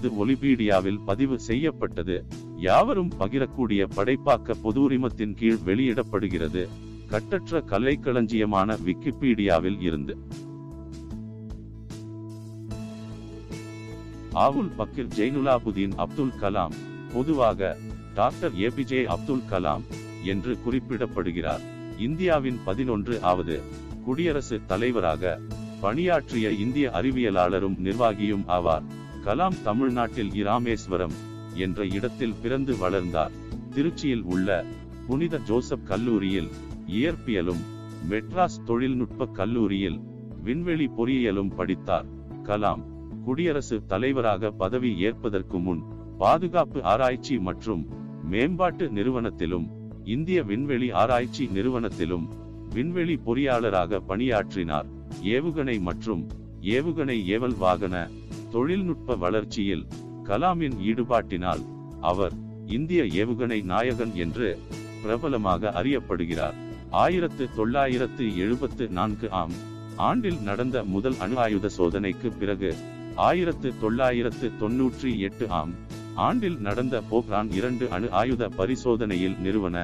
இது ஒலிபீடியாவில் பதிவு செய்யப்பட்டது. யாவரும் பகிரக்கூடிய படைப்பாக்க பொது உரிமத்தின் கீழ் வெளியிடப்படுகிறது. கட்டற்ற கலைக்களஞ்சியமான விக்கிபீடியாவில் இருந்து. ஆவுல் பக்கிர் ஜெய்னுலாபுதீன் அப்துல் கலாம் பொதுவாக டாக்டர் ஏபிஜே அப்துல் கலாம் என்று குறிப்பிடப்படுகிறார். இந்தியாவின் பதினொன்று ஆவது குடியரசு தலைவராக பணியாற்றிய இந்திய அறிவியலாளரும் நிர்வாகியும் ஆவார். கலாம் தமிழ்நாட்டில் இராமேஸ்வரம் என்ற இடத்தில் பிறந்து வளர்ந்தார். திருச்சியில் உள்ள புனித ஜோசப் கல்லூரியில் இயற்பியலும் மெட்ராஸ் தொழில்நுட்ப கல்லூரியில் விண்வெளி பொறியியலும் படித்தார். கலாம் குடியரசு தலைவராக பதவி ஏற்பதற்கு முன் பாதுகாப்பு ஆராய்ச்சி மற்றும் மேம்பாட்டு நிறுவனத்திலும் இந்திய விண்வெளி ஆராய்ச்சி நிறுவனத்திலும் விண்வெளி பொறியாளராக பணியாற்றினார். ஏவுகணை மற்றும் ஏவுகணை ஏவல் வாகன தொழில்நுட்ப வளர்ச்சியில் கலாமின் ஈடுபாட்டினால் அவர் இந்திய ஏவுகணை நாயகன் என்று பிரபலமாக அறியப்படுகிறார். ஆயிரத்து தொள்ளாயிரத்து எழுபத்து நான்கு ஆம் ஆண்டில் நடந்த முதல் அணு ஆயுத சோதனைக்கு பிறகு ஆயிரத்து தொள்ளாயிரத்து தொன்னூற்றி எட்டு ஆம் ஆண்டில் நடந்த போக்ரான் இரண்டு அணு ஆயுத பரிசோதனையில் நிறுவன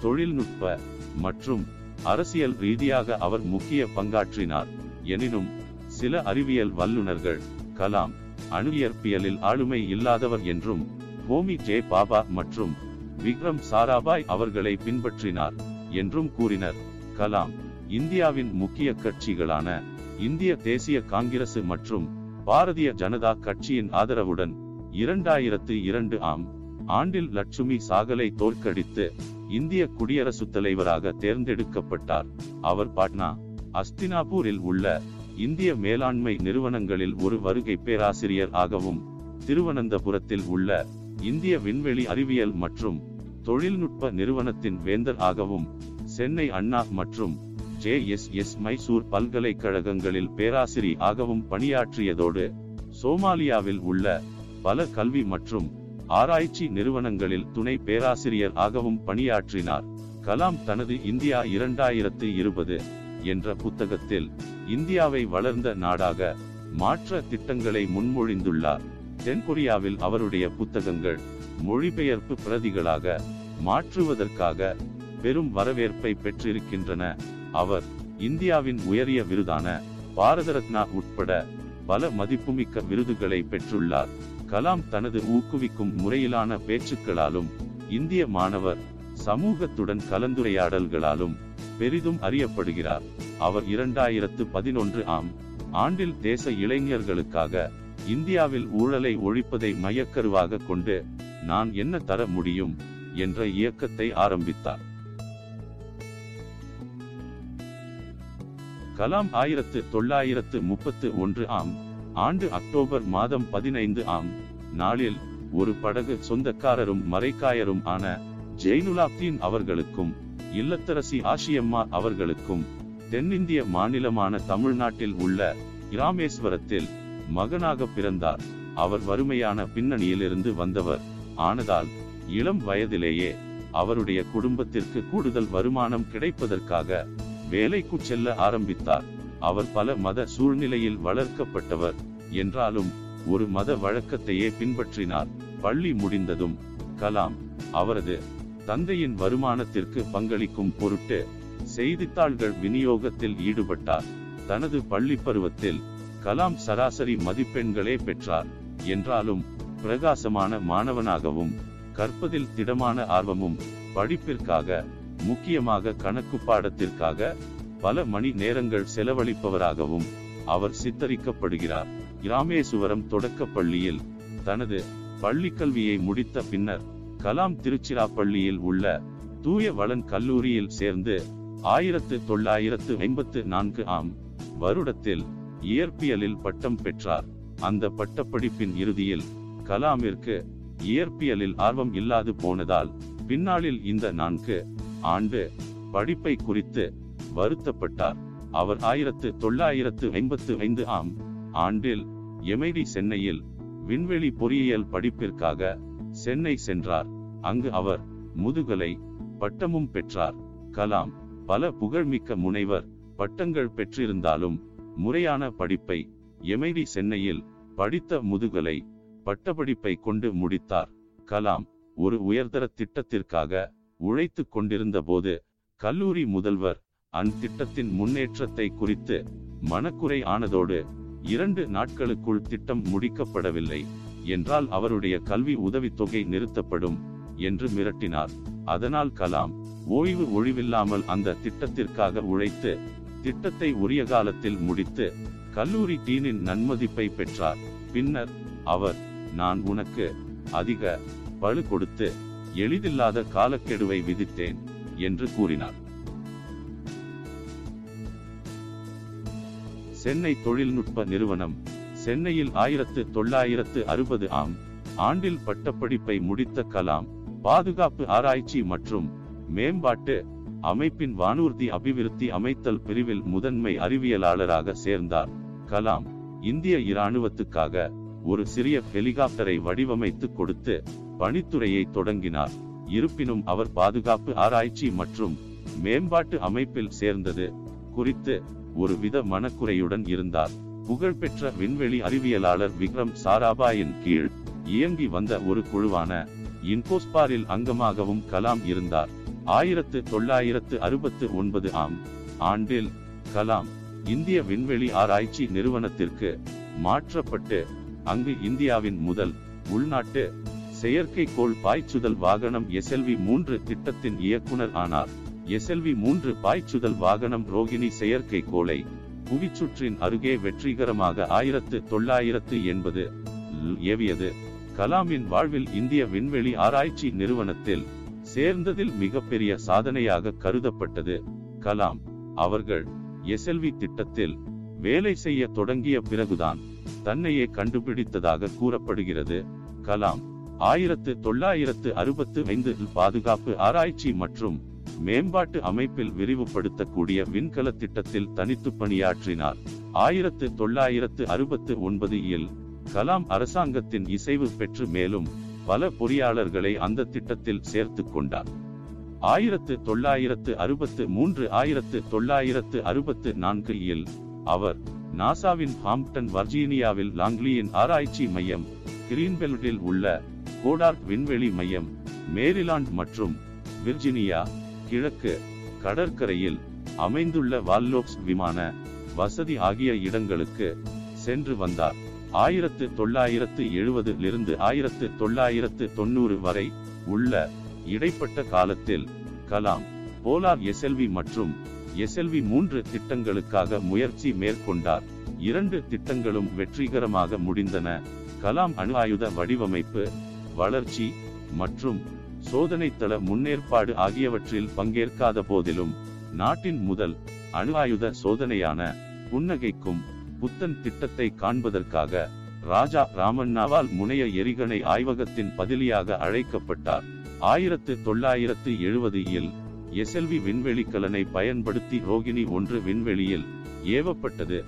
தொழில்நுட்ப மற்றும் அரசியல் ரீதியாக அவர் முக்கிய பங்காற்றினார். எனினும் சில அறிவியல் வல்லுநர்கள் கலாம் அணு இயற்பியலில் ஆளுமை இல்லாதவர் என்றும் ஹோமி ஜே பாபா மற்றும் விக்ரம் சாராபாய் அவர்களை பின்பற்றினார் என்றும் கூறினர். கலாம் இந்தியாவின் முக்கிய கட்சிகளான இந்திய தேசிய காங்கிரசு மற்றும் பாரதிய ஜனதா கட்சியின் ஆதரவுடன் இரண்டாயிரத்து இரண்டு ஆம் ஆண்டில் லட்சுமி சாகலை தோற்கடித்து இந்திய குடியரசுத் தலைவராக தேர்ந்தெடுக்கப்பட்டார். அவர் பாட்னா அஸ்தினாபூரில் உள்ள இந்திய மேலாண்மை நிறுவனங்களில் ஒரு வருகை பேராசிரியர் ஆகவும் திருவனந்தபுரத்தில் உள்ள இந்திய விண்வெளி அறிவியல் மற்றும் தொழில்நுட்ப நிறுவனத்தின் வேந்தர் ஆகவும் சென்னை அண்ணா மற்றும் ஜே எஸ் எஸ் மைசூர் பல்கலைக்கழகங்களில் பேராசிரி ஆகவும் பணியாற்றியதோடு சோமாலியாவில் உள்ள பல கல்வி மற்றும் ஆராய்ச்சி நிறுவனங்களில் துணை பேராசிரியர் ஆகவும் பணியாற்றினார். கலாம் தனது இந்தியா இரண்டாயிரத்து இருபது என்ற புத்தகத்தில் இந்தியாவை வளர்ந்த நாடாக மாற்ற திட்டங்களை முன்மொழிந்துள்ளார். தென்கொரியாவில் அவருடைய புத்தகங்கள் மொழிபெயர்ப்பு பிரதிகளாக மாற்றுவதற்காக பெரும் வரவேற்பை பெற்றிருக்கின்றன. அவர் இந்தியாவின் உயரிய விருதான பாரத ரத்னா உட்பட பல மதிப்புமிக்க விருதுகளை பெற்றுள்ளார். கலாம் தனது ஊக்குவிக்கும் முறையிலான பேச்சுக்களாலும் இந்திய மாணவர் சமூகத்துடன் கலந்துரையாடல்களாலும் பெரிதும் அறியப்படுகிறார். அவர் இரண்டாயிரத்து பதினொன்று ஆம் ஆண்டில் தேச இளைஞர்களுக்காக இந்தியாவில் ஊழலை ஒழிப்பதை மையக்கருவாக கொண்டு நான் என்ன தர முடியும் என்ற இயக்கத்தை ஆரம்பித்தார். கலாம் ஆயிரத்து தொள்ளாயிரத்து முப்பத்து ஒன்று ஆம் ஆண்டு அக்டோபர் மாதம் பதினைந்து ஆம் நாளில் ஒரு படகு சொந்தக்காரரும் மறைக்காயரும் ஆன ஜெய்னுலாப்தீன் அவர்களுக்கும் இல்லத்தரசி ஆஷியம்மா அவர்களுக்கும் தென்னிந்திய மாநிலமான தமிழ்நாட்டில் உள்ள இராமேஸ்வரத்தில் மகனாக பிறந்தார். அவர் வறுமையான பின்னணியிலிருந்து வந்தவர். ஆனதால் இளம் வயதிலேயே அவருடைய குடும்பத்திற்கு கூடுதல் வருமானம் கிடைப்பதற்காக வேலைக்கு செல்ல ஆரம்பித்தார். அவர் பல மத சூழ்நிலையில் வளர்க்கப்பட்டவர். என்றாலும் ஒரு மத வழக்கத்தையே பின்பற்றினார். பள்ளி முடிந்ததும் கலாம் அவரது தந்தையின் வருமானத்திற்கு பங்களிக்கும் பொருட்டு செய்தித்தாள்கள் விநியோகத்தில் ஈடுபட்டார். தனது பள்ளி பருவத்தில் கலாம் சராசரி மதிப்பெண்களே பெற்றார். என்றாலும் பிரகாசமான மாணவனாகவும் கற்பதில் திடமான ஆர்வமும் படிப்பிற்காக முக்கியமாக கணக்கு பாடத்திற்காக பல மணி நேரங்கள் செலவழிப்பவராகவும் அவர் சித்தரிக்கப்படுகிறார். இராமேசுவரம் தொடக்கப் பள்ளியில் தனது பள்ளி கல்வியை முடித்த பின்னர் கலாம் திருச்சிராப்பள்ளியில் உள்ள தூய வளன் கல்லூரியில் சேர்ந்து ஆயிரத்து தொள்ளாயிரத்து ஐம்பத்து நான்கு ஆம் வருடத்தில் இயற்பியலில் பட்டம் பெற்றார். அந்த பட்டப்படிப்பின் இறுதியில் கலாமிற்கு இயற்பியலில் ஆர்வம் இல்லாது போனதால் பின்னாளில் இந்த நான்கு ஆண்டு படிப்பை குறித்து வருத்தப்பட்டார். அவர் ஆயிரத்து தொள்ளாயிரத்து ஐம்பத்து ஐந்து ஆம் ஆண்டில் எமைடி சென்னையில் விண்வெளி பொறியியல் படிப்பிற்காக சென்னை சென்றார். அங்கு அவர் முதுகலை பட்டமும் பெற்றார். கலாம் பல புகழ்மிக்க முனைவர் பட்டங்கள் பெற்றிருந்தாலும் முறையான படிப்பை எமைடி சென்னையில் படித்த முதுகலை பட்டப்படிப்பை கொண்டு முடித்தார். கலாம் ஒரு உயர்தர திட்டத்திற்காக உழைத்து கொண்டிருந்த போது கல்லூரி முதல்வர் அத்திட்டத்தின் முன்னேற்றத்தை குறித்து மனக்குறை ஆனதோடு இரண்டு நாட்களுக்குள் திட்டம் முடிக்கப்படவில்லை. என்றால் அவருடைய கல்வி உதவித்தொகை நிறுத்தப்படும் என்று மிரட்டினார். அதனால் கலாம் ஓய்வு ஒழிவில்லாமல் அந்த திட்டத்திற்காக உழைத்து திட்டத்தை உரிய காலத்தில் முடித்து கல்லூரி டீனின் நன்மதிப்பை பெற்றார். பின்னர் அவர் நான் உனக்கு அதிக பழு கொடுத்து எளிதில்லாத காலக்கெடுவை விதித்தேன் என்று கூறினார். சென்னை தொழில்நுட்ப நிறுவனம் சென்னையில் ஆயிரத்து தொள்ளாயிரத்து அறுபது ஆம் ஆண்டில் பட்டப்படிப்பை முடித்த கலாம் பாதுகாப்பு ஆராய்ச்சி மற்றும் மேம்பாட்டு அமைப்பின் வானூர்தி அபிவிருத்தி அமைத்தல் பிரிவில் முதன்மை அறிவியலாளராக சேர்ந்தார். கலாம் இந்திய இராணுவத்துக்காக ஒரு சிறிய ஹெலிகாப்டரை வடிவமைத்து கொடுத்து பணித்துறையை தொடங்கினார். இருப்பினும் அவர் பாதுகாப்பு ஆராய்ச்சி மற்றும் மேம்பாட்டு அமைப்பில் சேர்ந்தது குறித்து ஒரு வித மனக்குறையுடன் இருந்தார். புகழ்பெற்ற விண்வெளி அறிவியலாளர் விக்ரம் சாராபாயின் கீழ் இயங்கி வந்த ஒரு குழுவான இன்கோஸ்பாரில் அங்கமாகவும் கலாம் இருந்தார். ஆயிரத்து தொள்ளாயிரத்து அறுபத்து ஒன்பது ஆம் ஆண்டில் கலாம் இந்திய விண்வெளி ஆராய்ச்சி நிறுவனத்திற்கு மாற்றப்பட்டு அங்கு இந்தியாவின் முதல் உள்நாட்டு செயற்கைக்கோள் பாய்ச்சுதல் வாகனம் எஸ்எல்வி மூன்று திட்டத்தின் இயக்குனர் ஆனார். எஸ்எல்வி மூன்று பாய்ச்சுதல் வாகனம் ரோகிணி செயற்கைக்கோளை புவிச்சுற்றின் அருகே வெற்றிகரமாக ஆயிரத்து தொள்ளாயிரத்து எண்பது ஏவியது. கலாமின் வாழ்வில் இந்திய விண்வெளி ஆராய்ச்சி நிறுவனத்தில் சேர்ந்ததில் மிகப்பெரிய சாதனையாக கருதப்பட்டது. கலாம் அவர்கள் எஸ்எல்வி திட்டத்தில் வேலை செய்ய தொடங்கிய பிறகுதான் தன்னையே கண்டுபிடித்ததாக கூறப்படுகிறது. கலாம் ஆயிரத்து தொள்ளாயிரத்து அறுபத்து ஐந்து பாதுகாப்பு ஆராய்ச்சி மற்றும் மேம்பாட்டு அமைப்பில் விரிவுபடுத்தக்கூடிய விண்கல திட்டத்தில் தனித்து பணியாற்றினார். ஆயிரத்து தொள்ளாயிரத்து அறுபத்து ஒன்பது இல் கலாம் அரசாங்கத்தின் இசைவு பெற்று மேலும் பல பொறியாளர்களை அந்த திட்டத்தில் சேர்த்து கொண்டார். ஆயிரத்து தொள்ளாயிரத்து அறுபத்து மூன்று ஆயிரத்து தொள்ளாயிரத்து அறுபத்து நான்கு இல் அவர் நாசாவின் ஹாம்ப்டன் வர்ஜீனியாவில் லாங்லியின் ஆராய்ச்சி மையம் கிரீன்பெல்டில் உள்ள கோடார்க் விண்வெளி மையம் மேரிலாண்ட் மற்றும் விர்ஜினியா கிழக்கு கடற்கரையில் அமைந்துள்ள வால்லோப்ஸ் விமான வசதி ஆகிய இடங்களுக்கு சென்று வந்தார். ஆயிரத்து தொள்ளாயிரத்து எழுபதிலிருந்து ஆயிரத்து தொள்ளாயிரத்து தொண்ணூறு வரை உள்ள இடைப்பட்ட காலத்தில் கலாம் போலார் எஸ்எல்வி மற்றும் எஸ்எல்வி மூன்று திட்டங்களுக்காக முயற்சி மேற்கொண்டார். இரண்டு திட்டங்களும் வெற்றிகரமாக முடிந்தன. கலாம் அணு ஆயுத வடிவமைப்பு வளர்ச்சி மற்றும் சோதனை தள முன்னேற்பாடு ஆகியவற்றில் பங்கேற்காத போதிலும் நாட்டின் முதல் அணு ஆயுத சோதனையான புன்னகைக்கும் புத்தன் திட்டத்தை காண்பதற்காக ராஜா ராமண்ணாவால் முனைய எரிகணை ஆய்வகத்தின் பதிலியாக அழைக்கப்பட்டார். ஆயிரத்து தொள்ளாயிரத்து எழுபது இல் எஸ்எல்வி விண்வெளிக்கலனை பயன்படுத்தி ரோகிணி ஒன்று விண்வெளியில் ஏவப்பட்டது.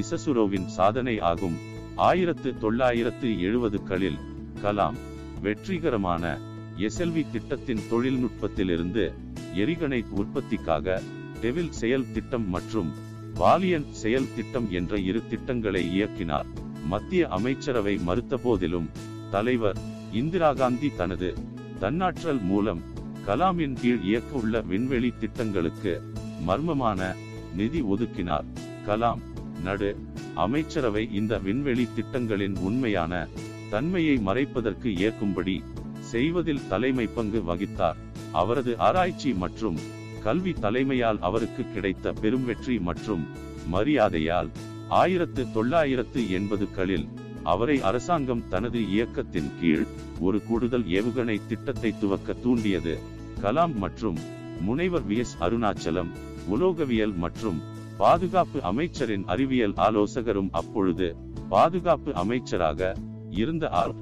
இசசுரோவின் சாதனை ஆகும். ஆயிரத்து தொள்ளாயிரத்து எழுபதுகளில் கலாம் வெற்றிகரமான எஸ்எல்வி திட்டத்தின் தொழில்நுட்பத்திலிருந்து எரிகணை உற்பத்திக்காக டெவில் செயல் திட்டம் மற்றும் வாலியன் செயல் திட்டம் என்ற இரு திட்டங்களை இயக்கினார். மத்திய அமைச்சரவை மறுத்த போதிலும் தலைவர் இந்திரா காந்தி தனது தன்னாற்றல் மூலம் கலாமின் கீழ் இயக்க உள்ள விண்வெளி திட்டங்களுக்கு மர்மமான நிதி ஒதுக்கினார். கலாம் நடு அமைச்சரவை இந்த விண்வெளி திட்டங்களின் உண்மையான தன்மையை மறைப்பதற்கு ஏற்கும்படி செய்வதில் தலைமை பங்கு வகித்தார். அவரது ஆராய்ச்சி மற்றும் கல்வி தலைமையால் அவருக்கு கிடைத்த பெரும் வெற்றி மற்றும் மரியாதையால் ஆயிரத்து தொள்ளாயிரத்து எண்பதுகளில் அவரை அரசாங்கம் தனது இயக்கத்தின் கீழ் ஒரு கூடுதல் ஏவுகணை திட்டத்தை துவக்க தூண்டியது. கலாம் மற்றும் முனைவர் வி. எஸ். அருணாச்சலம் உலோகவியல் மற்றும் பாதுகாப்பு அமைச்சரின் அறிவியல் ஆலோசகரும் அப்பொழுது பாதுகாப்பு அமைச்சராக இருந்த ஆர்.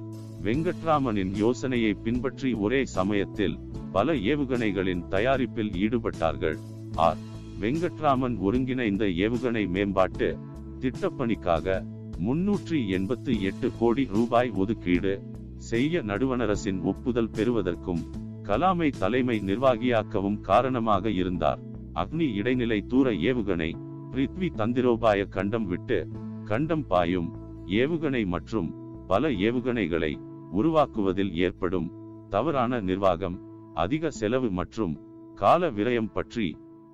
வெங்கட்ராமனின் யோசனையை பின்பற்றி ஒரே சமயத்தில் பல ஏவுகணைகளின் தயாரிப்பில் ஈடுபட்டார்கள். ஆர். வெங்கட்ராமன் ஒருங்கிணைந்த ஏவுகணை மேம்பாட்டு திட்டப்பணிக்காக முன்னூற்றி எண்பத்தி எட்டு கோடி ரூபாய் ஒதுக்கீடு செய்ய நடுவணரசின் ஒப்புதல் பெறுவதற்கும் கலாமை தலைமை நிர்வாகியாக்கவும் காரணமாக இருந்தார். அக்னி இடைநிலை தூர ஏவுகணை பிரித்வி தந்திரோபாய கண்டம் விட்டு கண்டம் பாயும் ஏவுகணை மற்றும் பல ஏவுகணைகளை உருவாக்குவதில் ஏற்படும் தவறான நிர்வாகம் அதிக செலவு மற்றும் கால விரயம் பற்றி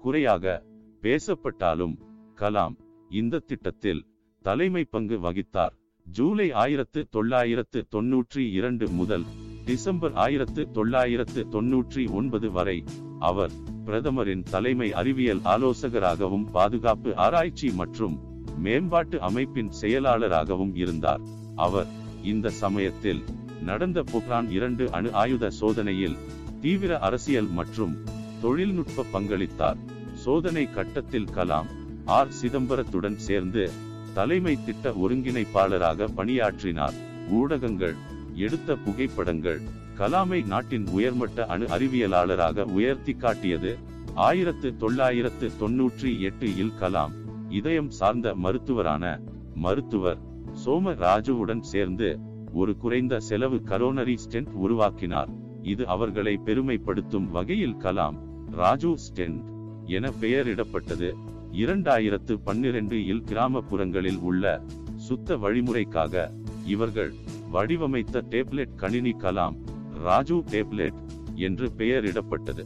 குறையாக பேசப்பட்டாலும் கலாம் இந்த திட்டத்தில் தலைமை பங்கு வகித்தார். ஜூலை ஆயிரத்து தொள்ளாயிரத்து தொன்னூற்றி இரண்டு முதல் டிசம்பர் ஆயிரத்து தொள்ளாயிரத்து தொன்னூற்றி ஒன்பது வரை அவர் பிரதமரின் தலைமை அறிவியல் ஆலோசகராகவும் பாதுகாப்பு ஆராய்ச்சி மற்றும் மேம்பாட்டு அமைப்பின் செயலாளராகவும் இருந்தார். அவர் இந்த சமயத்தில் நடந்த புக்ரான் இரண்டு அணு ஆயுத சோதனையில் தீவிர அரசியல் மற்றும் தொழில்நுட்ப பங்களித்தார். சோதனை கட்டத்தில் கலாம் ஆர். சிதம்பரத்துடன் சேர்ந்து தலைமை திட்ட ஒருங்கிணைப்பாளராக பணியாற்றினார். ஊடகங்கள் எடுத்த புகைப்படங்கள் கலாமை நாட்டின் உயர்மட்ட அணு அறிவியலாளராக உயர்த்தி காட்டியது. ஆயிரத்து தொள்ளாயிரத்து தொன்னூற்றி எட்டு இல் கலாம் இதயம் சார்ந்த மருத்துவரான மருத்துவர் சோம ராஜுவுடன் சேர்ந்து ஒரு குறைந்த செலவு கரோனரி ஸ்டென்ட் உருவாக்கினார். இது அவர்களை பெருமைப்படுத்தும் வகையில் கலாம் ராஜு ஸ்டென்ட் என பெயரிடப்பட்டது. இரண்டாயிரத்து பன்னிரண்டு இல் கிராமப்புறங்களில் உள்ள சுத்த வழிமுறைக்காக இவர்கள் வடிவமைத்த டேப்லெட் கணினி கலாம் ராஜு டேப்லெட் என்று பெயரிடப்பட்டது.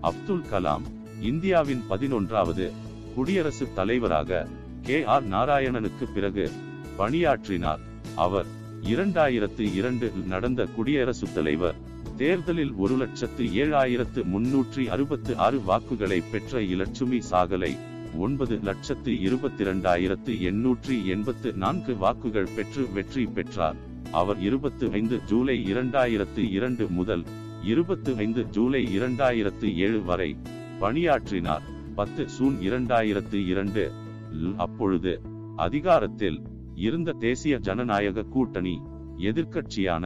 அப்துல் கலாம் இந்தியாவின் பதினொன்றாவது குடியரசுத் தலைவராக கே. ஆர். நாராயணனுக்கு பிறகு பணியாற்றினார். அவர் இரண்டாயிரத்து இரண்டு நடந்த குடியரசுத் தலைவர் தேர்தலில் ஒரு லட்சத்து ஏழாயிரத்து முன்னூற்றி அறுபத்து ஆறு வாக்குகளை பெற்ற இலட்சுமி சாகலை ஒன்பது லட்சத்து இருபத்தி இரண்டாயிரத்து எண்ணூற்றி எண்பத்து நான்கு வாக்குகள் பெற்று வெற்றி பெற்றார். அவர் இருபத்தி ஐந்து ஜூலை இரண்டாயிரத்து இரண்டு முதல் இருபத்தி ஐந்து ஜூலை இரண்டாயிரத்து ஏழு வரை பணியாற்றினார். பத்து சூன் இரண்டாயிரத்து இரண்டு. அப்பொழுது அதிகாரத்தில் இருந்த தேசிய ஜனநாயக கூட்டணி எதிர்க்கட்சியான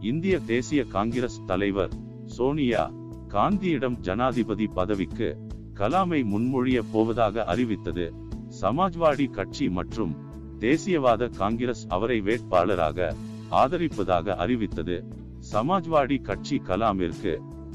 இந்திய தேசிய காங்கிரஸ் தலைவர் சோனியா காந்தியிடம் ஜனாதிபதி பதவிக்கு கலாமை முன்மொழிய போவதாக அறிவித்தது. சமாஜ்வாடி கட்சி மற்றும் தேசியவாத காங்கிரஸ் அவரை வேட்பாளராக ஆதரிப்பதாக அறிவித்தது. சமாஜ்வாடி கட்சி கலாமிற்கு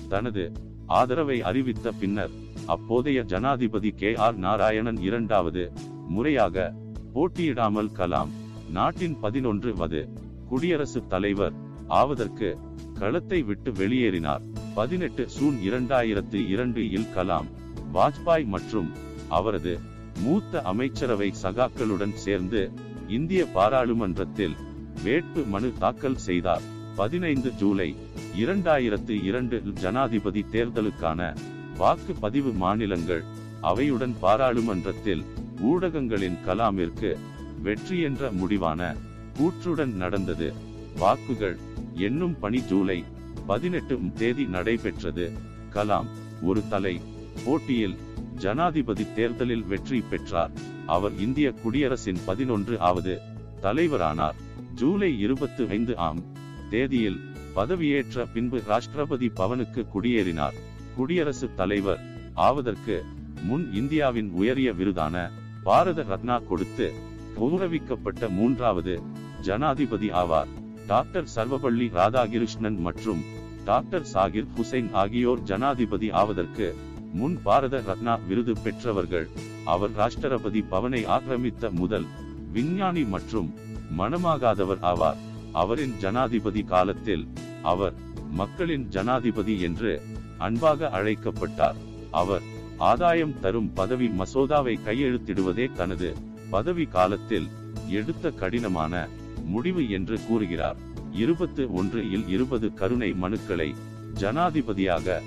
தனது ஆதரவை அறிவித்த பின்னர் அப்போதைய ஜனாதிபதி கே ஆர் நாராயணன் இரண்டாவது. முறையாக போட்டியிடாமல் கலாம். நாட்டின் பதினொன்று வது. குடியரசுத் தலைவர். ஆவதற்கு களத்தை விட்டு வெளியேறினார். பதினெட்டு சூன் இரண்டாயிரத்து இரண்டு இல் கலாம் வாஜ்பாய் மற்றும் அவரது மூத்த அமைச்சரவை சகாக்களுடன் சேர்ந்து இந்திய பாராளுமன்றத்தில் வேட்பு மனு தாக்கல் செய்தார். பதினைந்து ஜூலை இரண்டாயிரத்து இரண்டு ஜனாதிபதி தேர்தலுக்கான வாக்குப்பதிவு மாநிலங்கள் அவையுடன் பாராளுமன்றத்தில் ஊடகங்களின் கலாமிற்கு வெற்றி என்ற முடிவான கூற்றுடன் நடந்தது. வாக்குகள் என்னும் பணி ஜூலை பதினெட்டு தேதி நடைபெற்றது. கலாம் ஒரு தலை போட்டியில் ஜனாதிபதி தேர்தலில் வெற்றி பெற்றார். அவர் இந்திய குடியரசின் பதினொன்று ஆவது தலைவரானார். ஜூலை இருபத்தி ஐந்து ஆம் தேதியில் பதவியேற்ற பின்பு ராஷ்டிரபதி பவனுக்கு குடியேறினார். குடியரசுத் தலைவர் ஆவதற்கு முன் இந்தியாவின் உயரிய விருதான பாரத ரத்னா கொடுத்து கௌரவிக்கப்பட்ட மூன்றாவது ஜனாதிபதி ஆவார். டாக்டர் சர்வபள்ளி ராதாகிருஷ்ணன் மற்றும் டாக்டர் சாகிர் ஹுசைன் ஆகியோர் ஜனாதிபதி ஆவதற்கு முன் பாரத ரத்னா விருது பெற்றவர்கள். அவர் ராஷ்டிரபதி பவனை ஆக்கிரமித்த முதல் விஞ்ஞானி மற்றும் மனமாகாதவர் ஆவார். அவரின் ஜனாதிபதி காலத்தில் அவர் மக்களின் ஜனாதிபதி என்று அன்பாக அழைக்கப்பட்டார். அவர் ஆதாயம் தரும் பதவி மசோதாவை கையெழுத்திடுவதே தனது பதவி காலத்தில் எடுத்த கடினமான முடிவு என்று கூறுகிறார். இருபத்து ஒன்று இல் இருபது கருணை மனுக்களை ஜனாதிபதியாக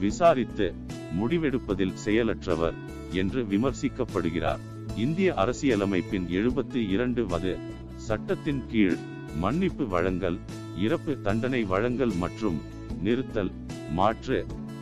விசாரித்து முடிவெடுப்பதில் செயலற்றவர் என்று விமர்சிக்கப்படுகிறார். இந்திய அரசியலமைப்பின் எழுபத்தி இரண்டு வது சட்டத்தின் கீழ் மன்னிப்பு வழங்கல் இறப்பு தண்டனை வழங்கல் மற்றும் நிறுத்தல் மாற்று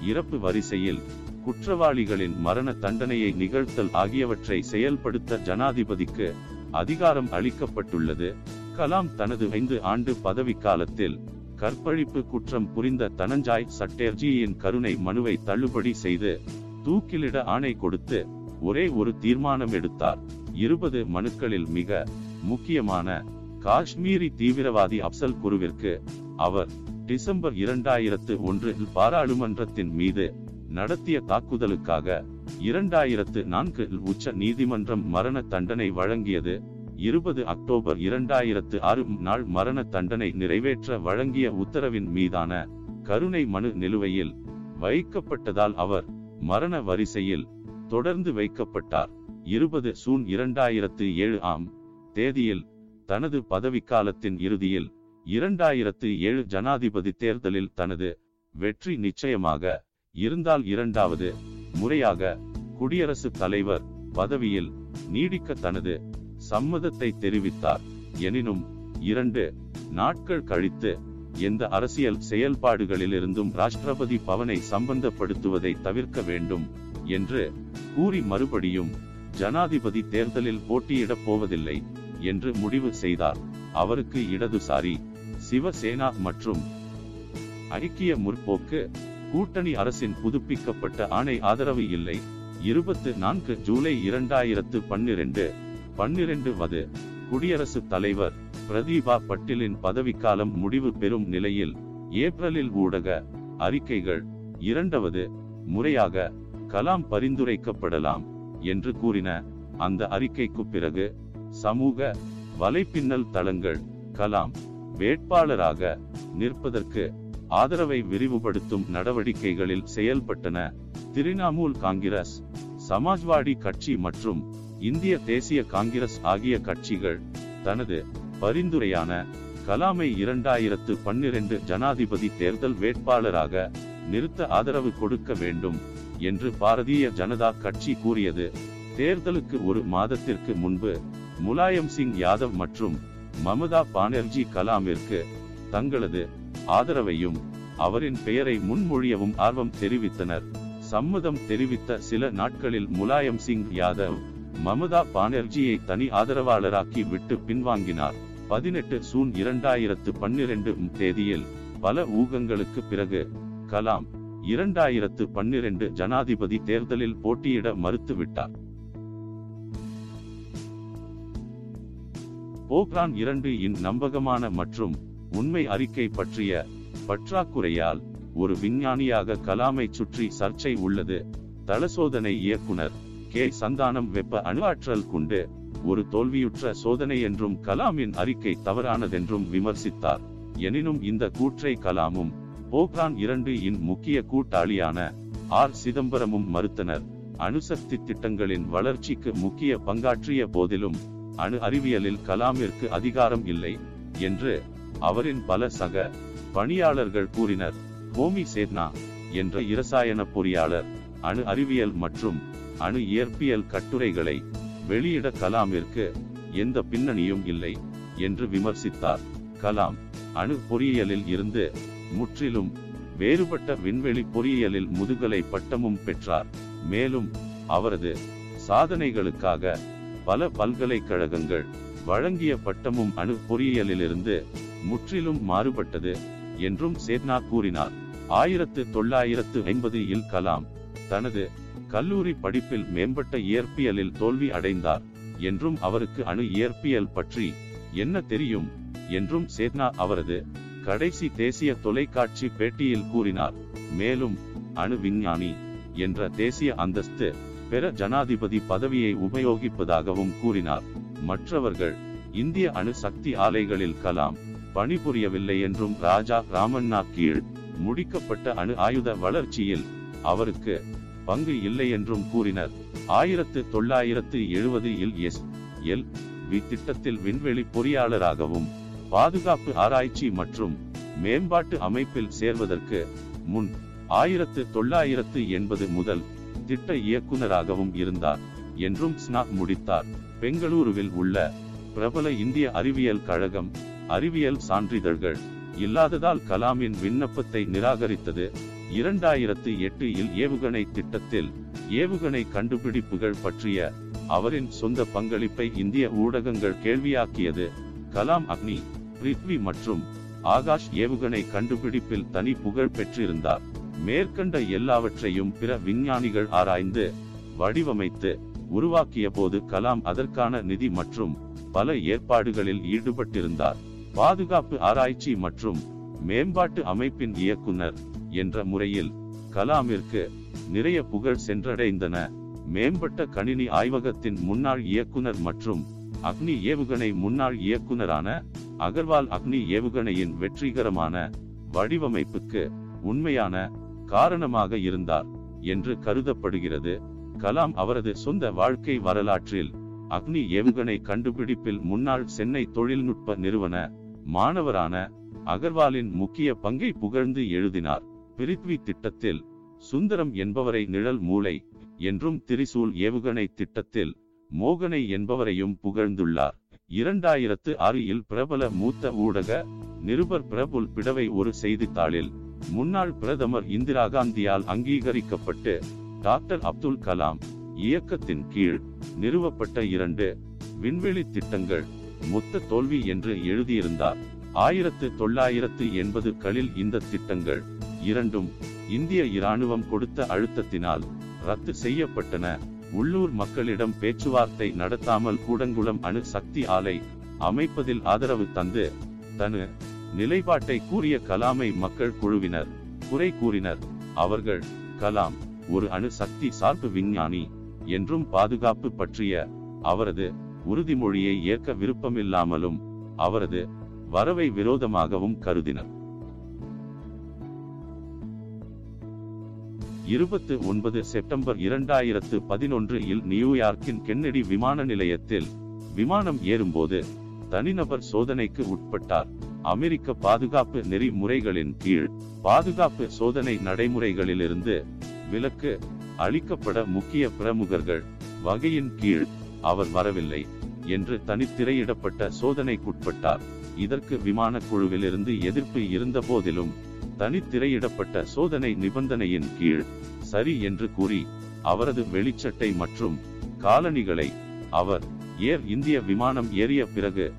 இறப்பு வரிசையில் குற்றவாளிகளின் மரண தண்டனையை நிகழ்த்தல் ஆகியவற்றை செயல்படுத்த ஜனாதிபதிக்கு அதிகாரம் அளிக்கப்பட்டுள்ளது. கலாம் தனது ஐந்து ஆண்டு பதவிக்காலத்தில் கற்பழிப்பு குற்றம் புரிந்த தனஞ்சாய் சட்டேர்ஜியின் கருணை மனுவை தள்ளுபடி செய்து தூக்கிலிட ஆணை கொடுத்து ஒரே ஒரு தீர்மானம் எடுத்தார். இருபது மனுக்களில் மிக முக்கியமான காஷ்மீரி தீவிரவாதி அப்சல் குருவிற்கு அவர் டிசம்பர் இரண்டாயிரத்து ஒன்றில் பாராளுமன்றத்தின் மீது நடத்திய தாக்குதலுக்காக இரண்டாயிரத்து நான்கு உச்ச நீதிமன்றம் மரண தண்டனை வழங்கியது. இருபது அக்டோபர் இரண்டாயிரத்து ஆறு நாள் மரண தண்டனை நிறைவேற்ற வழங்கிய உத்தரவின் மீதான கருணை மனு நிலுவையில் வைக்கப்பட்டதால் அவர் மரண வரிசையில் தொடர்ந்து வைக்கப்பட்டார். இருபது சூன் இரண்டாயிரத்து ஏழு ஆம் தேதியில் தனது பதவிக்காலத்தின் இறுதியில் இரண்டாயிரத்து ஏழு ஜனாதிபதி தேர்தலில் தனது வெற்றி நிச்சயமாக இருந்தால் இரண்டாவது முறையாக குடியரசுத் தலைவர் பதவியில் நீடிக்க தனது சம்மதத்தை தெரிவித்தார். எனினும் இரண்டு நாட்கள் கழித்து எந்த அரசியல் செயல்பாடுகளிலிருந்தும் ராஷ்டிரபதி பவனை சம்பந்தப்படுத்துவதை தவிர்க்க வேண்டும் என்று கூறி மறுபடியும் ஜனாதிபதி தேர்தலில் போட்டியிடப் போவதில்லை என்று முடிவு செய்தார். அவருக்கு இடதுசாரி சிவசேனா மற்றும் ஐக்கிய முற்போக்கு கூட்டணி அரசின் புதுப்பிக்கப்பட்ட ஆணை ஆதரவு இல்லை. இருபத்து நான்கு ஜூலை இரண்டாயிரத்து பன்னிரண்டு பன்னிரண்டு வது குடியரசுத் தலைவர் பிரதீபா பட்டிலின் பதவிக்காலம் முடிவு பெறும் நிலையில் ஏப்ரலில் ஊடக அறிக்கைகள் இரண்டாவது முறையாக கலாம் பரிந்துரைக்கப்படலாம் என்று கூறின அந்த அறிக்கைக்கு பிறகு சமூக வலைப்பின்னல் தளங்கள் கலாம் வேட்பாளராக நிற்பதற்கு ஆதரவை விரிவுபடுத்தும் நடவடிக்கைகளில் செயல்பட்டன திரிணாமுல் காங்கிரஸ் சமாஜ்வாடி கட்சி மற்றும் இந்திய தேசிய காங்கிரஸ் ஆகிய கட்சிகள் தனது பரிந்துரையான கலாமை இரண்டாயிரத்து பன்னிரண்டு ஜனாதிபதி தேர்தல் வேட்பாளராக நிறுத்த ஆதரவு கொடுக்க வேண்டும் என்று பாரதிய ஜனதா கட்சி கூறியது. தேர்தலுக்கு ஒரு மாதத்திற்கு முன்பு முலாயம் சிங் யாதவ் மற்றும் மமதா பானர்ஜி கலாமிற்கு தங்களது ஆதரவையும் அவரின் பெயரை முன்மொழியவும் ஆர்வம் தெரிவித்தனர். சம்மதம் தெரிவித்த சில நாட்களில் முலாயம் சிங் யாதவ் மமதா பானர்ஜியை தனி ஆதரவாளராக்கி விட்டு பின்வாங்கினார். பதினெட்டு சூன் இரண்டாயிரத்து பன்னிரண்டு தேதியில் பல ஊகங்களுக்கு பிறகு கலாம் இரண்டாயிரத்து பன்னிரண்டு ஜனாதிபதி தேர்தலில் போட்டியிட மறுத்துவிட்டார். போக்ரான் இரண்டு இன் நம்பகமான மற்றும் உண்மை அறிக்கை பற்றிய பற்றாக்குறையால் ஒரு விஞ்ஞானியாக கலாமை சுற்றி சர்ச்சை உள்ளது. தளசோதனை இயக்குனர் கே. சந்தானம் வெப்ப அணுவாற்றல் கொண்டு ஒரு தோல்வியுற்ற சோதனை என்றும் கலாமின் அறிக்கை தவறானதென்றும் விமர்சித்தார். எனினும் இந்த கூற்றை கலாமும் போக்ரான் இரண்டு இன் முக்கிய கூட்டாளியான ஆர். சிதம்பரமும் மறுத்தனர். அணுசக்தி திட்டங்களின் வளர்ச்சிக்கு முக்கிய பங்காற்றிய போதிலும் அணு அறிவியலில் கலாமிற்கு அதிகாரம் இல்லை என்று அவரின் பல சக பணியாளர்கள் கூறினர். ஹோமி சேத்னா என்ற இரசாயன பொறியாளர் அணு அறிவியல் மற்றும் அணு இயற்பியல் கட்டுரைகளை வெளியிட கலாமிற்கு எந்த பின்னணியும் இல்லை என்று விமர்சித்தார். கலாம் அணு பொறியியலில் இருந்து முற்றிலும் வேறுபட்ட விண்வெளி பொறியியலில் முதுகலை பட்டமும் பெற்றார். மேலும் அவரது சாதனைகளுக்காக பல பல்கலைக்கழகங்கள் வழங்கிய பட்டமும் அணு பொறியியலிலிருந்து முற்றிலும் மாறுபட்டது என்றும் சேத்னா கூறினார். ஆயிரத்து தொள்ளாயிரத்து ஐம்பது இல் கலாம் தனது கல்லூரி படிப்பில் மேம்பட்ட இயற்பியலில் தோல்வி அடைந்தார் என்றும் அவருக்கு அணு இயற்பியல் பற்றி என்ன தெரியும் என்றும் சேத்னா அவரது கடைசி தேசிய தொலைக்காட்சி பேட்டியில் கூறினார். மேலும் அணு விஞ்ஞானி என்ற தேசிய அந்தஸ்து பெற ஜனாதிபதி பதவியை உபயோகிப்பதாகவும் கூறினார். மற்றவர்கள் இந்திய அணுசக்தி ஆலைகளில் கலாம் பணிபுரியவில்லை என்றும் ராஜா ராமண்ணா கீழ் முடிக்கப்பட்ட அணு ஆயுத வளர்ச்சியில் அவருக்கு பங்கு இல்லை என்றும் கூறினர். ஆயிரத்து தொள்ளாயிரத்து எழுபது இல் எஸ். எல். வி. திட்டத்தில் விண்வெளி பொறியாளராகவும் பாதுகாப்பு ஆராய்ச்சி மற்றும் மேம்பாட்டு அமைப்பில் சேர்வதற்கு முன் ஆயிரத்து தொள்ளாயிரத்து எண்பது முதல் திட்ட இயக்குநராகவும் இருந்தார் என்றும் ஸ்னாக் முடித்தார். பெங்களூருவில் உள்ள பிரபல இந்திய அறிவியல் கழகம் அறிவியல் சான்றிதழ்கள் இல்லாததால் கலாமின் விண்ணப்பத்தை நிராகரித்தது. இரண்டாயிரத்து எட்டு இல் ஏவுகணை திட்டத்தில் ஏவுகணை கண்டுபிடிப்புகள் பற்றிய அவரின் சொந்த பங்களிப்பை இந்திய ஊடகங்கள் கேள்வியாக்கியது. கலாம் அக்னி பிரித்வி மற்றும் ஆகாஷ் ஏவுகணை கண்டுபிடிப்பில் தனி புகழ் பெற்றிருந்தார். மேற்கண்ட எல்லாவற்றையும் பிற விஞ்ஞானிகள் ஆராய்ந்து வடிவமைத்து உருவாக்கிய போது கலாம் அதற்கான நிதி மற்றும் பல ஏற்பாடுகளில் ஈடுபட்டிருந்தார். பாதுகாப்பு ஆராய்ச்சி மற்றும் மேம்பாட்டு அமைப்பின் இயக்குனர் என்ற முறையில் கலாமிற்கு நிறைய புகழ் சென்றடைந்தன. மேம்பட்ட கணினி ஆய்வகத்தின் முன்னாள் இயக்குனர் மற்றும் அக்னி ஏவுகணை முன்னாள் இயக்குனரான அகர்வால் அக்னி ஏவுகணையின் வெற்றிகரமான வடிவமைப்புக்கு உண்மையான காரணமாக இருந்தார் என்று கருதப்படுகிறது. கலாம் அவரது சொந்த வாழ்க்கை வரலாற்றில் அக்னி ஏவுகணை கண்டுபிடிப்பில் முன்னாள் சென்னை தொழில்நுட்ப நிறுவன மாணவரான அகர்வாலின் முக்கிய பங்கை புகழ்ந்து எழுதினார். பிரித்வி திட்டத்தில் சுந்தரம் என்பவரை நிழல் மூளை என்றும் திரிசூல் ஏவுகணை திட்டத்தில் மோகனை என்பவரையும் புகழ்ந்துள்ளார். இரண்டாயிரத்து ஆறில் பிரபல மூத்த ஊடக நிருபர் பிரபுல் பிடவை ஒரு செய்தித்தாளில் முன்னாள் பிரதமர் இந்திரா காந்தியால் அங்கீகரிக்கப்பட்டு டாக்டர் அப்துல் கலாம் இயக்கத்தின் கீழ் நிறுவப்பட்ட இரண்டு விண்வெளி திட்டங்கள் மொத்த தோல்வி என்று எழுதியிருந்தார். ஆயிரத்து தொள்ளாயிரத்து எண்பதுகளில் இந்த திட்டங்கள் இரண்டும் இந்திய இராணுவம் கொடுத்த அழுத்தத்தினால் ரத்து செய்யப்பட்டன. உள்ளூர் மக்களிடம் பேச்சுவார்த்தை நடத்தாமல் கூடங்குளம் அணு சக்தி ஆலை அமைப்பதில் ஆதரவு தந்து தனு நிலைப்பாட்டை கூறிய கலாமை மக்கள் குழுவினர். குறை கூறினர். அவர்கள் கலாம் ஒரு அணு சக்தி சார்பு விஞ்ஞானி என்றும் பாதுகாப்பு பற்றிய அவரது உறுதிமொழியை ஏற்க விருப்பமில்லாமலும் அவரது வரவை விரோதமாகவும் கருதினர். இருபத்து ஒன்பது செப்டம்பர் இரண்டாயிரத்து பதினொன்று இல் நியூயார்க்கின் கென்னடி விமான நிலையத்தில் விமானம் ஏறும்போது தனிநபர் சோதனைக்கு உட்பட்டார். அமெரிக்க பாதுகாப்பு நெறிமுறைகளின் கீழ் பாதுகாப்பு சோதனை நடைமுறைகளிலிருந்து விலக்கு அளிக்கப்பட முக்கிய பிரமுகர்கள் வகையின் கீழ் அவர் வரவில்லை என்று தனித்திரையிடப்பட்ட சோதனைக்குட்பட்டார். இதற்கு விமான குழுவிலிருந்து எதிர்ப்பு இருந்த போதிலும் தனித்திரையிடப்பட்ட சோதனை நிபந்தனையின் கீழ் சரி என்று கூறி அவரது வெளிச்சட்டை மற்றும் காலணிகளை அவர் ஏர் இந்திய விமானம் ஏறிய பிறகு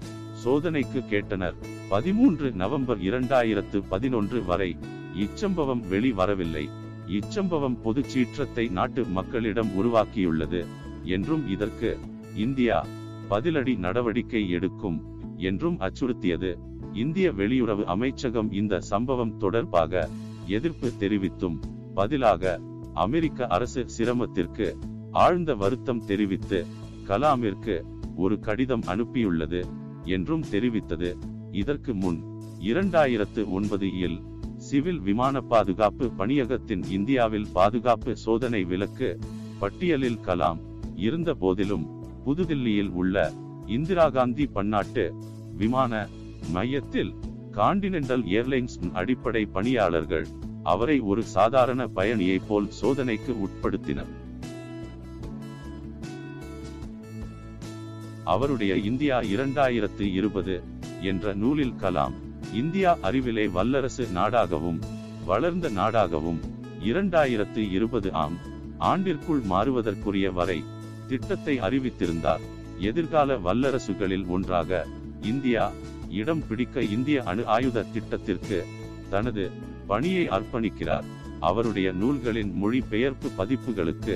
சோதனைக்கு கேட்டனர். பதிமூன்று நவம்பர் இரண்டாயிரத்து பதினொன்று வரை இச்சம்பவம் வெளிவரவில்லை. இச்சம்பவம் பொது சீற்றத்தை நாட்டு மக்களிடம் உருவாக்கியுள்ளது என்றும் இதற்கு இந்தியா பதிலடி நடவடிக்கை எடுக்கும் என்றும் அச்சுறுத்தியது. இந்திய வெளியுறவு அமைச்சகம் இந்த சம்பவம் தொடர்பாக எதிர்ப்பு தெரிவித்தும் பதிலாக அமெரிக்க அரசு சிரமத்திற்கு ஆழ்ந்த வருத்தம் தெரிவித்து கலாமிற்கு ஒரு கடிதம் அனுப்பியுள்ளது என்றும் தெரிவித்தது. இதற்கு முன் இரண்டாயிரத்து ஒன்பது இல் சிவில் விமான பாதுகாப்பு பணியகத்தின் இந்தியாவில் பாதுகாப்பு சோதனை விலக்கு பட்டியலில் கலாம் இருந்த போதிலும் புதுதில்லியில் உள்ள இந்திரா காந்தி பன்னாட்டு விமான மையத்தில் காண்டினென்டல் ஏர்லைன்ஸ் அடிப்படை பணியாளர்கள் அவரை ஒரு சாதாரண பயணியை போல் சோதனைக்கு உட்படுத்தினர். அவருடைய இந்தியா இரண்டாயிரத்து இருபது என்ற நூலில் கலாம் இந்தியா அறிவிலே வல்லரசு நாடாகவும் வளர்ந்த நாடாகவும் இரண்டாயிரத்து இருபது ஆம் ஆண்டிற்குள் மாறுவதற்குரிய வரை திட்டத்தை அறிவித்திருந்தார். எதிர்கால வல்லரசுகளில் ஒன்றாக இந்தியா இடம் பிடிக்க இந்திய அணு ஆயுத திட்டத்திற்கு தனது பணியை அர்ப்பணிக்கிறார். அவருடைய நூல்களின் மொழிபெயர்ப்பு பதிப்புகளுக்கு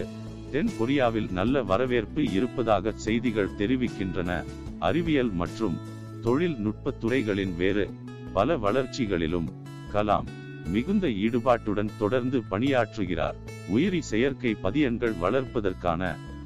தென் கொரியாவில் நல்ல வரவேற்பு இருப்பதாக செய்திகள் தெரிவிக்கின்றன. அறிவியல் மற்றும் தொழில்நுட்ப துறைகளின் வேறு பல வளர்ச்சிகளிலும் கலாம் மிகுந்த ஈடுபாட்டுடன் தொடர்ந்து பணியாற்றுகிறார். உயிரி செயற்கை பதியன்கள் வளர்ப்பதற்கான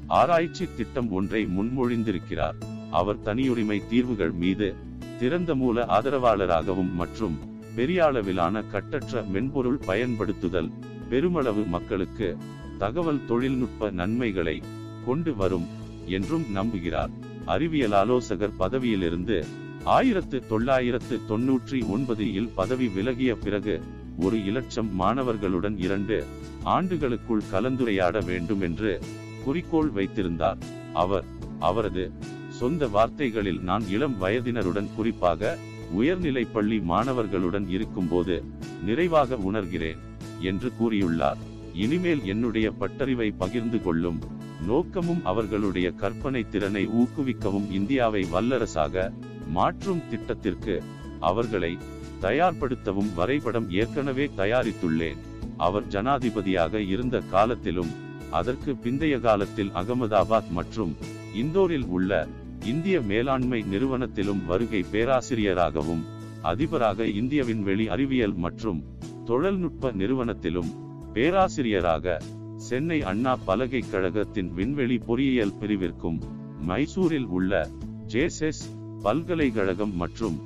ஆராய்ச்சி திட்டம் ஒன்றை முன்மொழிந்திருக்கிறார். அவர் தனியுரிமை தீர்வுகள் மீது திறந்த மூல ஆதரவாளராகவும் மற்றும் பெரிய அளவிலான கட்டற்ற மென்பொருள் பயன்படுத்துதல் பெருமளவு மக்களுக்கு தகவல் தொழில்நுட்ப நன்மைகளை கொண்டு வரும் என்றும் நம்புகிறார். அறிவியல் ஆலோசகர் பதவியிலிருந்து ஆயிரத்து தொள்ளாயிரத்து தொன்னூற்றி ஒன்பது இல் பதவி விலகிய பிறகு ஒரு இலட்சம் மாணவர்களுடன் இரண்டு ஆண்டுகளுக்குள் கலந்துரையாட வேண்டும் என்று குறிக்கோள் வைத்திருந்தார். அவர் அவரது சொந்த வார்த்தைகளில் நான் இளம் வயதினருடன் குறிப்பாக உயர்நிலை பள்ளி மாணவர்களுடன் இருக்கும்போது நிறைவாக உணர்கிறேன் என்று கூறியுள்ளார். இனிமேல் என்னுடைய பட்டறிவை பகிர்ந்து கொள்ளும் நோக்கமும் அவர்களுடைய கற்பனை திறனை ஊக்குவிக்கவும் இந்தியாவை வல்லரசாக மாற்றும் திட்டத்திற்கு அவர்களை தயார்படுத்தவும் வரைபடம் ஏற்கனவே தயாரித்துள்ளேன். அவர் ஜனாதிபதியாக இருந்த காலத்திலும் அதற்கு பிந்தைய காலத்தில் அகமதாபாத் மற்றும் இந்தோரில் உள்ள இந்திய மேலாண்மை நிறுவனத்திலும் வருகை பேராசிரியராகவும் அதிபராக இந்தியவின் வெளி அறிவியல் மற்றும் தொழில்நுட்ப நிறுவனத்திலும் பேராசிரியராக சென்னை அண்ணா பல்கலைக்கழகத்தின் விண்வெளி பொறியியல் பிரிவிற்கும் மைசூரில் உள்ள ஜேசஸ் பல்கலைக்கழகம் மற்றும்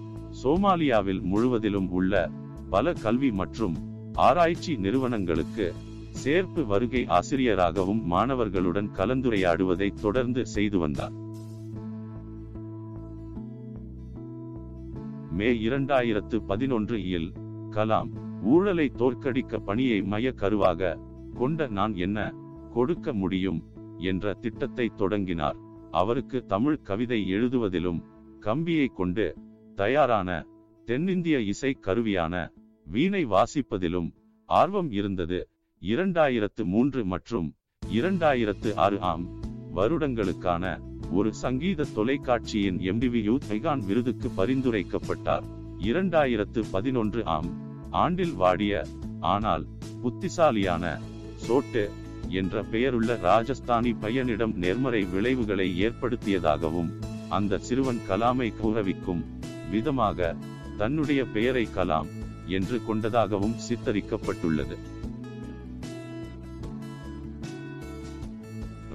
சோமாலியாவில் முழுவதிலும் உள்ள பல கல்வி மற்றும் ஆராய்ச்சி நிறுவனங்களுக்கு சேர்ப்பு வருகை ஆசிரியராகவும் மாணவர்களுடன் கலந்துரையாடுவதை தொடர்ந்து செய்து வந்தார். மே இரண்டாயிரத்து பதினொன்று இல் கலாம் ஊழலை தோற்கடிக்க பணியை மைய கருவாக கொண்ட நான் என்ன கொடுக்க முடியும் என்ற திட்டத்தை தொடங்கினார். அவருக்கு தமிழ் கவிதை எழுதுவதிலும் கம்பியை கொண்டு தயாரான தென்னிந்திய இசை கருவியான வீணை வாசிப்பதிலும் ஆர்வம் இருந்தது. இரண்டாயிரத்து மூன்று மற்றும் இரண்டாயிரத்து ஆறு ஆம் வருடங்களுக்கான ஒரு சங்கீத தொலைக்காட்சியின் எம்டிவி யூத் மெகான் விருதுக்கு பரிந்துரைக்கப்பட்டார். இரண்டாயிரத்து பதினொன்று ஆம் ஆண்டில் வாடிய ஆனால் புத்திசாலியான சோட்டு என்ற பெயருள்ள ராஜஸ்தானி பையனிடம் நேர்மறை விளைவுகளை ஏற்படுத்தியதாகவும் அந்த சிறுவன் கலாமை கூறவிக்கும் விதமாக தன்னுடைய பெயரை கலாம் என்று கொண்டதாகவும் சித்தரிக்கப்பட்டுள்ளது.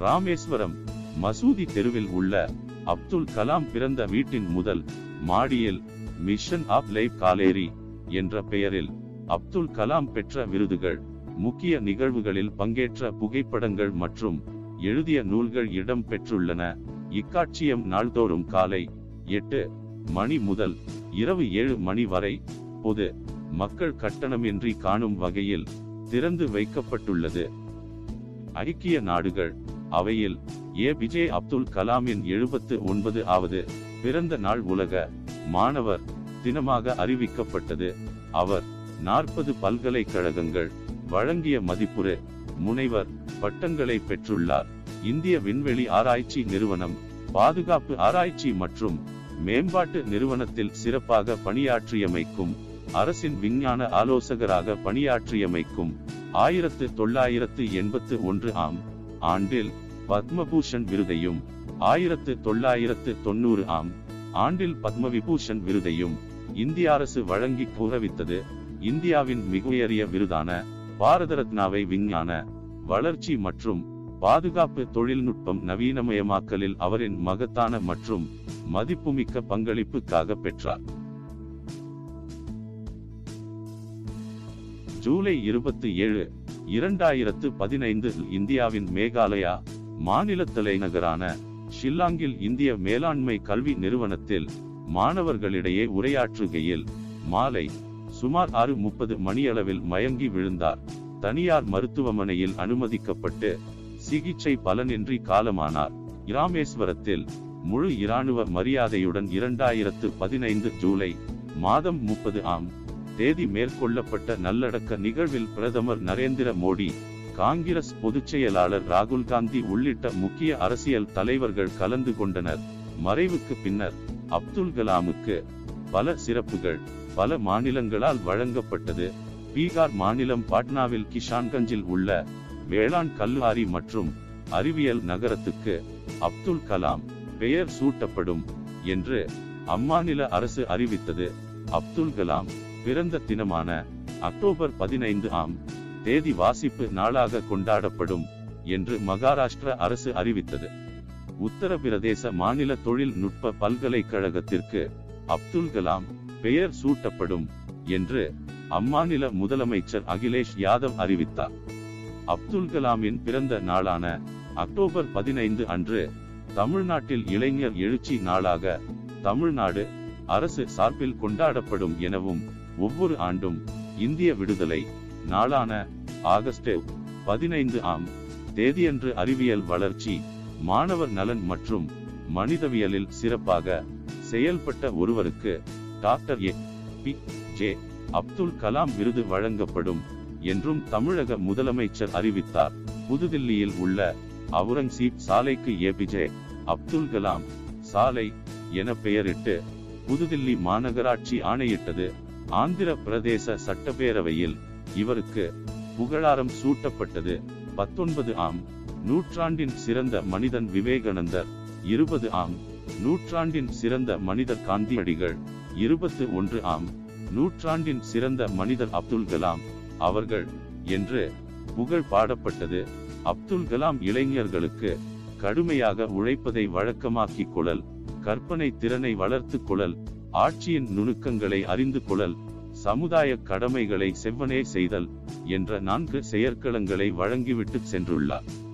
ராமேஸ்வரம் மசூதி தெருவில் உள்ள அப்துல் கலாம் பிறந்த வீட்டின் முதல் மாடியில் மிஷன் ஆப் லைஃப் காலேரி என்ற பெயரில் அப்துல் கலாம் பெற்ற விருதுகள் முக்கிய நிகழ்வுகளில் பங்கேற்ற புகைப்படங்கள் மற்றும் எழுதிய நூல்கள் இடம் பெற்றுள்ளன. இக்காட்சியம் நாள்தோறும் காலை எட்டு மணி முதல் இரவு ஏழு மணி வரை பொது மக்கள் கட்டணமின்றி காணும் வகையில் திறந்து வைக்கப்பட்டுள்ளது. ஐக்கிய நாடுகள் அவையில் ஏ. பிஜே அப்துல் கலாமின் எழுபத்து ஒன்பது ஆவது பிறந்த நாள் உலக மாணவர் தினமாக அறிவிக்கப்பட்டது. அவர் நாற்பது பல்கலைக்கழகங்கள் வழங்கிய மதிப்புறு முனைவர் பட்டங்களை பெற்றுள்ளார். இந்திய விண்வெளி ஆராய்ச்சி நிறுவனம் பாதுகாப்பு ஆராய்ச்சி மற்றும் மேம்பாட்டு நிறுவனத்தில் சிறப்பாக பணியாற்றியமைக்கும் அரசின் விஞ்ஞான ஆலோசகராக பணியாற்றியமைக்கும் ஆயிரத்து தொள்ளாயிரத்து எண்பத்து ஒன்று ஆம் ஆண்டில் பத்மபூஷன் விருதையும் ஆயிரத்து தொள்ளாயிரத்து தொண்ணூறு ஆம் ஆண்டில் பத்மவிபூஷன் விருதையும் இந்திய அரசு வழங்கி கௌரவித்தது இந்தியாவின் மிக உயரிய விருதான பாரத ரத்னாவை விஞ்ஞான வளர்ச்சி மற்றும் பாதுகாப்பு தொழில்நுட்பம் நவீனமயமாக்கலில் அவரின் மகத்தான மற்றும் மதிப்புமிக்க பங்களிப்புக்காக பெற்றார். ஜூலை இருபத்தி ஏழு இரண்டாயிரத்து பதினைந்து இந்தியாவின் மேகாலயா மாநில தலைநகரான ஷில்லாங்கில் இந்திய மேலாண்மை கல்வி நிறுவனத்தில் மாணவர்களிடையே உரையாற்றுகையில் மாலை சுமார் ஆறு முப்பது மணியளவில் மயங்கி விழுந்தார். தனியார் மருத்துவமனையில் அனுமதிக்கப்பட்டு சிகிச்சை பலனின்றி காலமானார். இராமேஸ்வரத்தில் முழு இராணுவ மரியாதையுடன் இரண்டாயிரத்து பதினைந்து ஜூலை மாதம் முப்பது ஆம் தேதி மேற்கொள்ளப்பட்ட நல்லடக்க நிகழ்வில் பிரதமர் நரேந்திர மோடி காங்கிரஸ் பொதுச் செயலாளர் ராகுல் காந்தி உள்ளிட்ட முக்கிய அரசியல் தலைவர்கள் கலந்து கொண்டனர். மறைவுக்கு பின்னர் அப்துல் கலாமுக்கு பல சிறப்புகள் பல மாநிலங்களால் வழங்கப்பட்டது. பீகார் மாநிலம் பாட்னாவில் கிஷான்கஞ்சில் உள்ள வேளாண் கல்லூரி மற்றும் அறிவியல் நகரத்துக்கு அப்துல் கலாம் பெயர் சூட்டப்படும் என்று அம்மாநில அரசு அறிவித்தது. அப்துல் கலாம் பிறந்த தினமான அக்டோபர் பதினைந்து ஆம் தேதி வாசிப்பு நாளாக கொண்டாடப்படும் என்று மகாராஷ்டிர அரசு அறிவித்தது. உத்தரப்பிரதேச மாநில தொழில்நுட்ப பல்கலைக்கழகத்திற்கு அப்துல் கலாம் பெயர் சூட்டப்படும் என்று அம்மாநில முதலமைச்சர் அகிலேஷ் யாதவ் அறிவித்தார். அப்துல் கலாமின் பிறந்த நாளான அக்டோபர் பதினைந்து அன்று தமிழ்நாட்டில் இளைஞர் எழுச்சி நாளாக தமிழ்நாடு அரசு சார்பில் கொண்டாடப்படும் எனவும் ஒவ்வொரு ஆண்டும் இந்திய விடுதலை நாளான ஆகஸ்ட் பதினைந்து ஆம் தேதியன்று அறிவியல் வளர்ச்சி மாணவர் நலன் மற்றும் மனிதவியலில் சிறப்பாக செயல்பட்ட ஒருவருக்கு doctor A. P. J. Abdul Kalam விருது வழங்கப்படும் என்றும் தமிழக முதலமைச்சர் அறிவித்தார். புதுதில்லியில் உள்ள அவுரங்கசீப் சாலைக்கு ஏபிஜே அப்துல் கலாம் சாலை என பெயரிட்டு புதுதில்லி மாநகராட்சி ஆணையிட்டது. ஆந்திர பிரதேச சட்டப்பேரவையில் இவருக்கு புகழாரம் சூட்டப்பட்டது. பத்தொன்பது ஆம் நூற்றாண்டின் சிறந்த மனிதன் விவேகானந்தர் இருபது ஆம் நூற்றாண்டின் சிறந்த மனிதர் காந்தியடிகள் இருபத்து ஒன்று ஆம் நூற்றாண்டின் சிறந்த மனிதர் அப்துல் கலாம் அவர்கள் என்று புகழ் பாடப்பட்டது. அப்துல் கலாம் இளைஞர்களுக்கு கடுமையாக உழைப்பதை வழக்கமாக்கிக் கொள்ளல் கற்பனை திறனை வளர்த்து கொள்ளல் ஆட்சியின் நுணுக்கங்களை அறிந்து கொள்ளல் சமுதாய கடமைகளை செவ்வனே செய்தல் என்ற நான்கு செயற்களங்களை வழங்கிவிட்டு சென்றுள்ளார்.